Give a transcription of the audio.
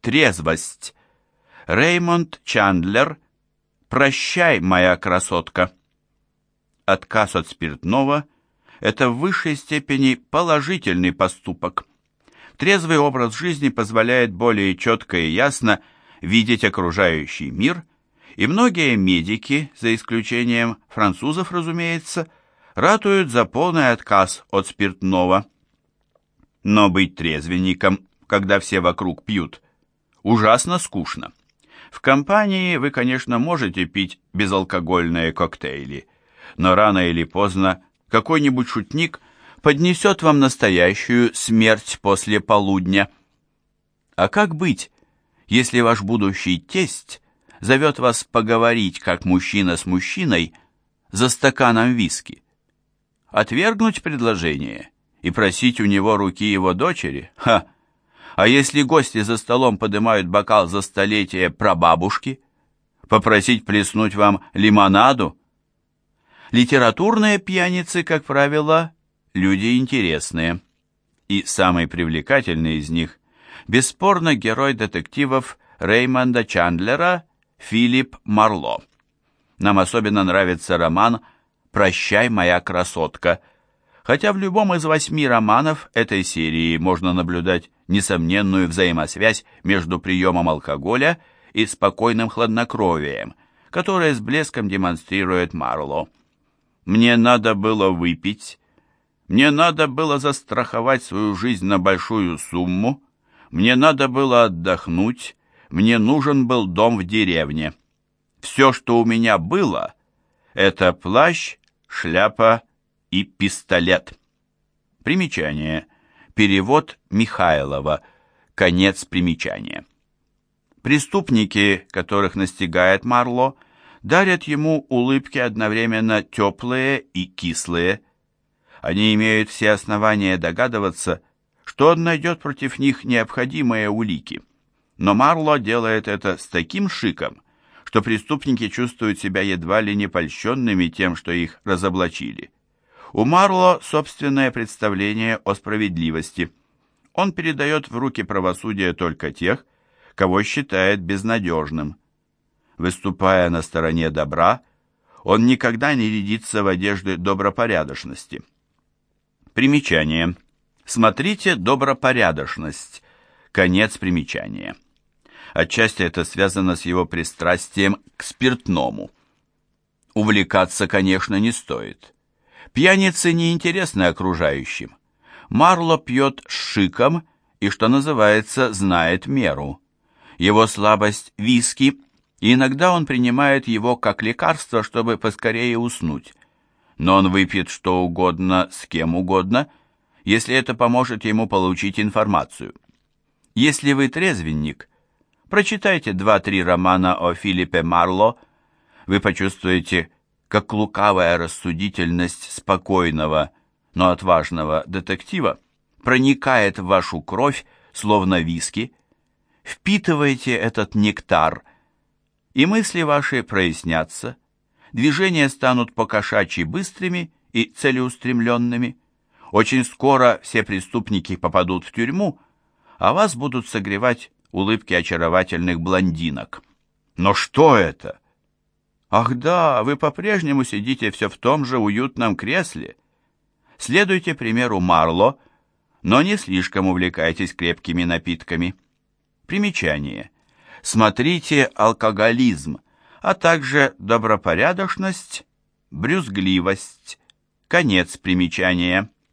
трезвость. Реймонд Чандлер «Прощай, моя красотка». Отказ от спиртного – это в высшей степени положительный поступок. Трезвый образ жизни позволяет более четко и ясно видеть окружающий мир, и многие медики, за исключением французов, разумеется, ратуют за полный отказ от спиртного. Но быть трезвенником, когда все вокруг пьют, ужасно скучно. В компании вы, конечно, можете пить безалкогольные коктейли, но рано или поздно какой-нибудь шутник поднесет вам настоящую смерть после полудня. А как быть, если ваш будущий тесть зовет вас поговорить, как мужчина с мужчиной, за стаканом виски? Отвергнуть предложение и просить у него руки его дочери? Ха! А если гости за столом поднимают бокал за столетие прабабушки? Попросить плеснуть вам лимонаду? Литературные пьяницы, как правило, люди интересные. И самый привлекательный из них – бесспорно герой детективов Реймонда Чандлера Филипп Марло. Нам особенно нравится роман «Прощай, моя красотка», хотя в любом из восьми романов этой серии можно наблюдать несомненную взаимосвязь между приемом алкоголя и спокойным хладнокровием, которое с блеском демонстрирует Марло. «Мне надо было выпить, мне надо было застраховать свою жизнь на большую сумму, мне надо было отдохнуть, мне нужен был дом в деревне. Все, что у меня было, это плащ, шляпа и пистолет. Примечание. Перевод Михайлова. Конец примечания. Преступники, которых настигает Марло, дарят ему улыбки одновременно теплые и кислые. Они имеют все основания догадываться, что он найдет против них необходимые улики. Но Марло делает это с таким шиком, что преступники чувствуют себя едва ли не польщенными тем, что их разоблачили. У Марло собственное представление о справедливости. Он передает в руки правосудия только тех, кого считает безнадежным. Выступая на стороне добра, он никогда не рядится в одежды добропорядочности. Примечание. Смотрите «Добропорядочность». Конец примечания. Отчасти это связано с его пристрастием к спиртному. Увлекаться, конечно, не стоит. Пьяницы неинтересны окружающим. Марло пьет с шиком и, что называется, знает меру. Его слабость – виски, и иногда он принимает его как лекарство, чтобы поскорее уснуть. Но он выпьет что угодно с кем угодно, если это поможет ему получить информацию. Если вы трезвенник, прочитайте два-три романа о Филиппе Марло, вы почувствуете, как лукавая рассудительность спокойного, но отважного детектива проникает в вашу кровь, словно виски. Впитывайте этот нектар, и мысли ваши прояснятся, движения станут покошачьи быстрыми и целеустремленными. Очень скоро все преступники попадут в тюрьму, а вас будут согревать улыбки очаровательных блондинок. Но что это? Ах да, вы по-прежнему сидите все в том же уютном кресле. Следуйте примеру Марло, но не слишком увлекайтесь крепкими напитками. Примечание. Смотрите алкоголизм, а также добропорядочность, брюзгливость. Конец примечания.